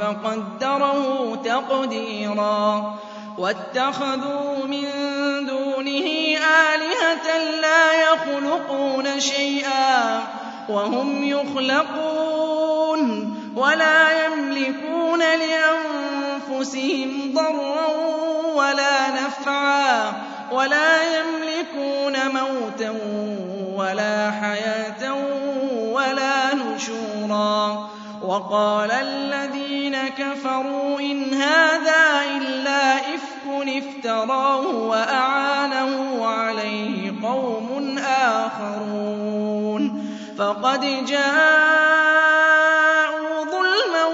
فقدره تقديرا. واتخذوا من دونه آلهة لا يخلقون شيئا وهم يخلقون ولا يملكون لأنفسهم ضرا ولا نفعا ولا يملكون موتا ولا حياة ولا نشورا. وقال الذين كفروا إن هذا إلا إفك افتراه وأعانه عليه قوم آخرون. فقد جاءوا ظلما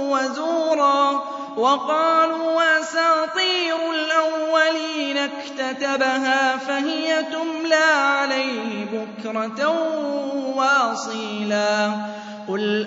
وزورا وقالوا أساطير الأولين اكتتبها فهي تملى عليه بكرة وأصيلا. قُلْ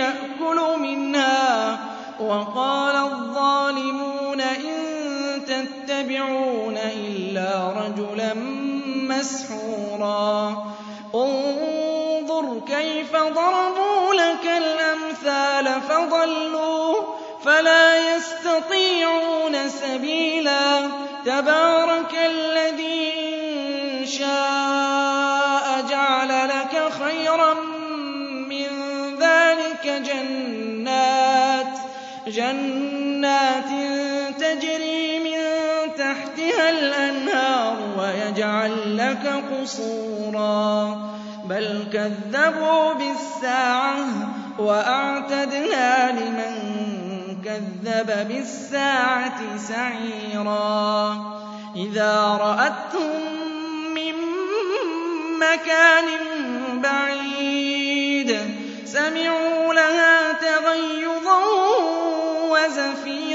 يَأْكُلُ مِنْهَا ۚ وَقَالَ الظَّالِمُونَ إِن تَتَّبِعُونَ إِلَّا رَجُلًا مَّسْحُورًا. انظُرْ كَيْفَ ضَرَبُوا لَكَ الْأَمْثَالَ فَضَلُّوا فَلَا يَسْتَطِيعُونَ سَبِيلًا تَبَارَكَ الَّذِي إِن شَاءَ جَنَّاتٍ تَجْرِي مِن تَحْتِهَا الْأَنْهَارُ وَيَجْعَل لَّكَ قُصُورًا. بَلْ كَذَّبُوا بِالسَّاعَةِ ۖ وَأَعْتَدْنَا لِمَن كَذَّبَ بِالسَّاعَةِ سَعِيرًا. إِذَا رَأَتْهُم مِّن مَّكَانٍ بَعِيدٍ سَمِعُوا لَهَا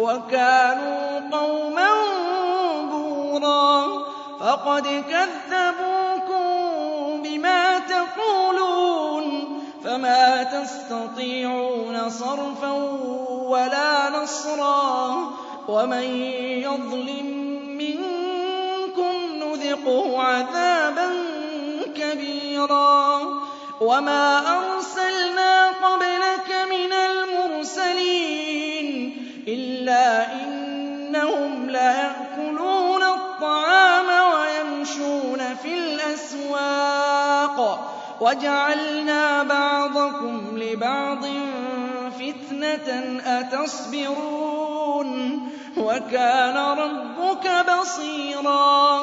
وَكَانُوا قَوْمًا بُورًا فَقَدْ كَذَّبُوكُم بِمَا تَقُولُونَ فَمَا تَسْتَطِيعُونَ صَرْفًا وَلَا نَصْرًا وَمَن يَظْلِم نُذِقْهُ عَذَابًا كَبِيرًا وَمَا أَرْسَلْنَا إِلَّا إِنَّهُمْ لَيَأْكُلُونَ الطَّعَامَ وَيَمْشُونَ فِي الْأَسْوَاقِ وَجَعَلْنَا بَعْضَكُمْ لِبَعْضٍ فِتْنَةً أَتَصْبِرُونَ وَكَانَ رَبُّكَ بَصِيرًا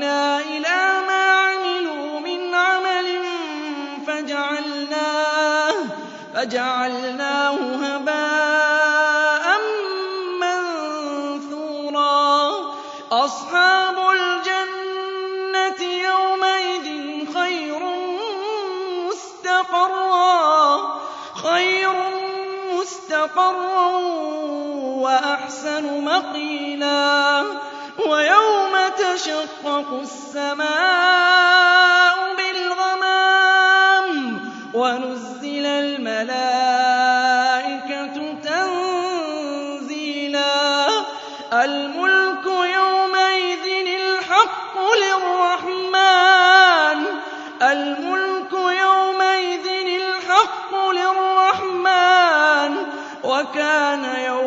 إِلَىٰ مَا عَمِلُوا مِنْ عَمَلٍ فَجَعَلْنَاهُ هَبَاءً مَّنثُورًا أَصْحَابُ الْجَنَّةِ يَوْمَئِذٍ خَيْرٌ مُّسْتَقَرًّا وَأَحْسَنُ مَقِيلًا وَيَوْمَ تَشَقَّقُ السَّمَاءُ بِالْغَمَامِ وَنُزِّلَ الْمَلَائِكَةُ تَنزِيلًا. الْمُلْكُ يَوْمَئِذٍ الْحَقُّ لِلرَّحْمَٰنِ ۚ. وَكَانَ يَوْمًا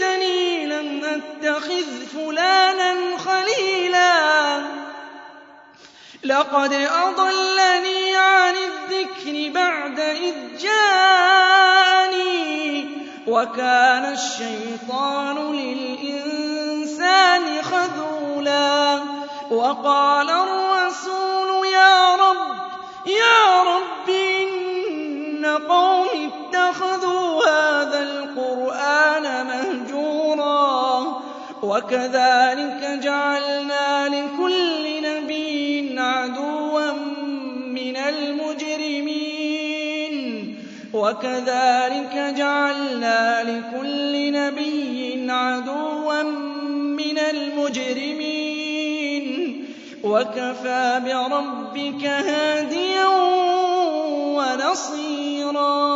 لَيْتَنِي لَمْ أَتَّخِذْ فُلَانًا خَلِيلًا. لَّقَدْ أَضَلَّنِي عَنِ الذِّكْرِ بَعْدَ إِذْ جَاءَنِي ۚ وَكَانَ الشَّيْطَانُ لِلْإِنسَانِ خَذُولًا. وَقَالَ الرَّسُولُ يَا رَبِّ إِنَّ قَوْمِي اتَّخَذُوا وَكَذَٰلِكَ جَعَلْنَا لِكُلِّ نَبِيٍّ عَدُوًّا مِّنَ الْمُجْرِمِينَ. وَكَذَٰلِكَ جَعَلْنَا لِكُلِّ نَبِيٍّ عَدُوًّا مِّنَ الْمُجْرِمِينَ. وَكَفَىٰ بِرَبِّكَ هَادِيًا وَنَصِيرًا.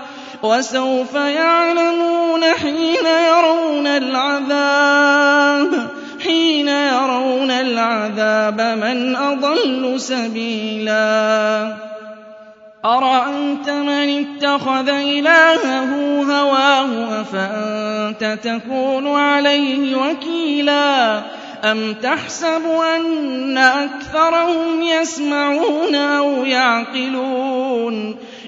وَسَوْفَ يَعْلَمُونَ حِينَ يَرَوْنَ الْعَذَابَ حِينَ يَرَوْنَ الْعَذَابَ مَنْ أَضَلُّ سَبِيلًا. أَرَأَيْتَ مَنِ اتَّخَذَ إِلَٰهَهُ هَوَاهُ أَفَأَنتَ تَكُونُ عَلَيْهِ وَكِيلًا؟ أَمْ تَحْسَبُ أَنَّ أَكْثَرَهُمْ يَسْمَعُونَ أَوْ يَعْقِلُونَ؟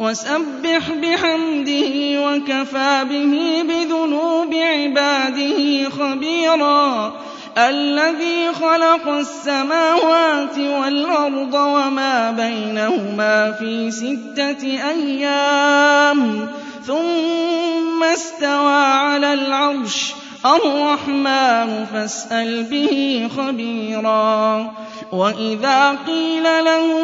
وَسَبِّحْ بِحَمْدِهِ وَكَفَىٰ بِهِ بِذُنُوبِ عِبَادِهِ خَبِيرًا الَّذِي خَلَقَ السَّمَاوَاتِ وَالْأَرْضَ وَمَا بَيْنَهُمَا فِي سِتَّةِ أَيَّامٍ ثُمَّ اسْتَوَىٰ عَلَى الْعَرْشِ الرَّحْمَٰنُ فَاسْأَلْ بِهِ خَبِيرًا وَإِذَا قِيلَ لَهُمُ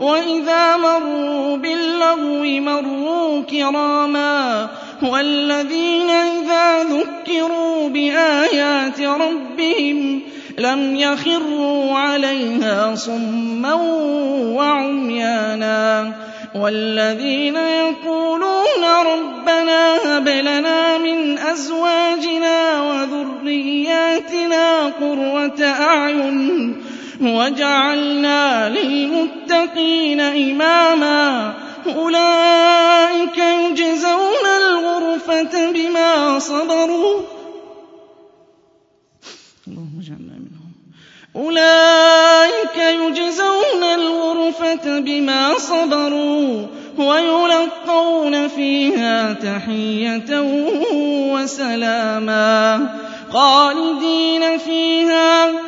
وإذا مروا باللغو مروا كراما والذين إذا ذكروا بآيات ربهم لم يخروا عليها صما وعميانا والذين يقولون ربنا هب لنا من أزواجنا وذرياتنا قرة أعين وجعلنا للمتقين إماما. أولئك يجزون الغرفة بما صبروا. اللهم اجعلنا منهم. أولئك يجزون الغرفة بما صبروا ويلقون فيها تحية وسلاما. خالدين فيها